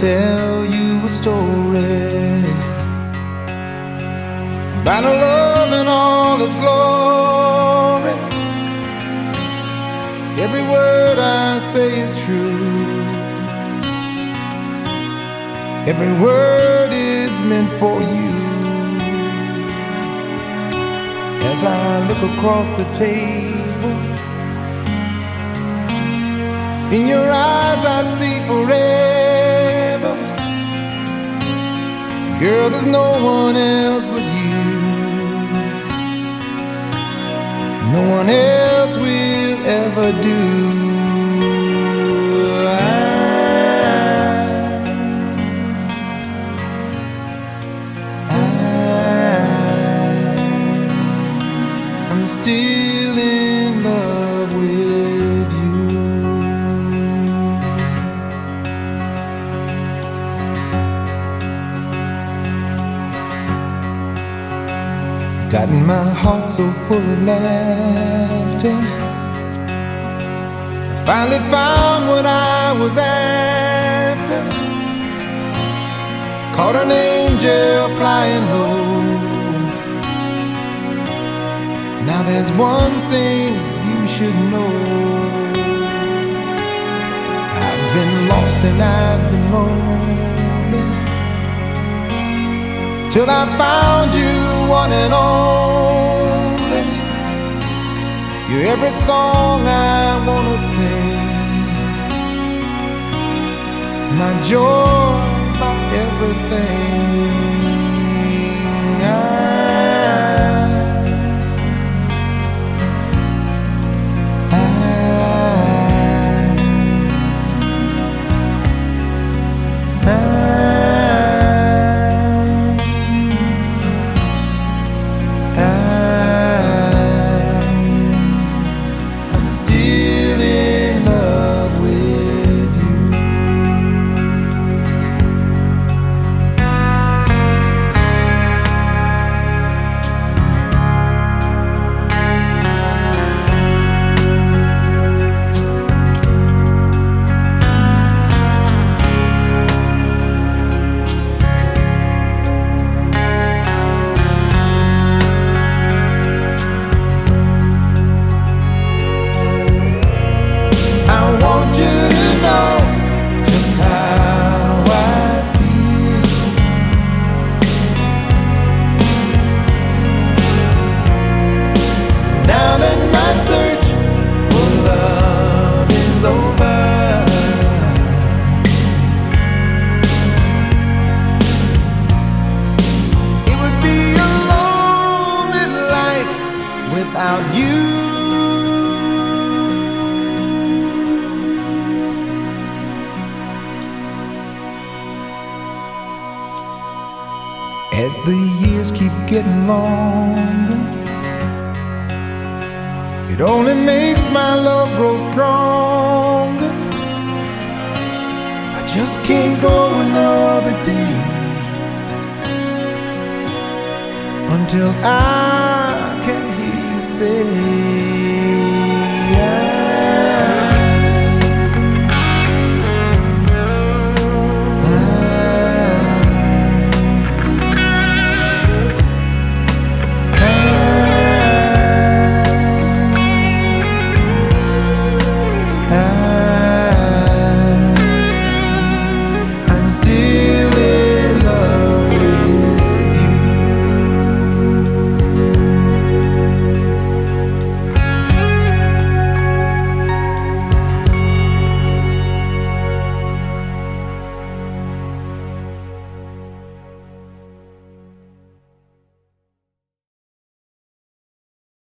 tell you a story about a love in all its glory. Every word I say is true. Every word is meant for you. As I look across the table, in your eyes I see forever. Girl, there's no one else but you. No one else will ever do. Gotten my heart so full of laughter. I finally found what I was after. Caught an angel flying low. Now there's one thing you should know. I've been lost and I've been lonely till I found you, one and only. You're every song I wanna sing, my joy, my everything. Without you. As the years keep getting longer, it only makes my love grow stronger. I just can't go another day until I say.